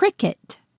cricket.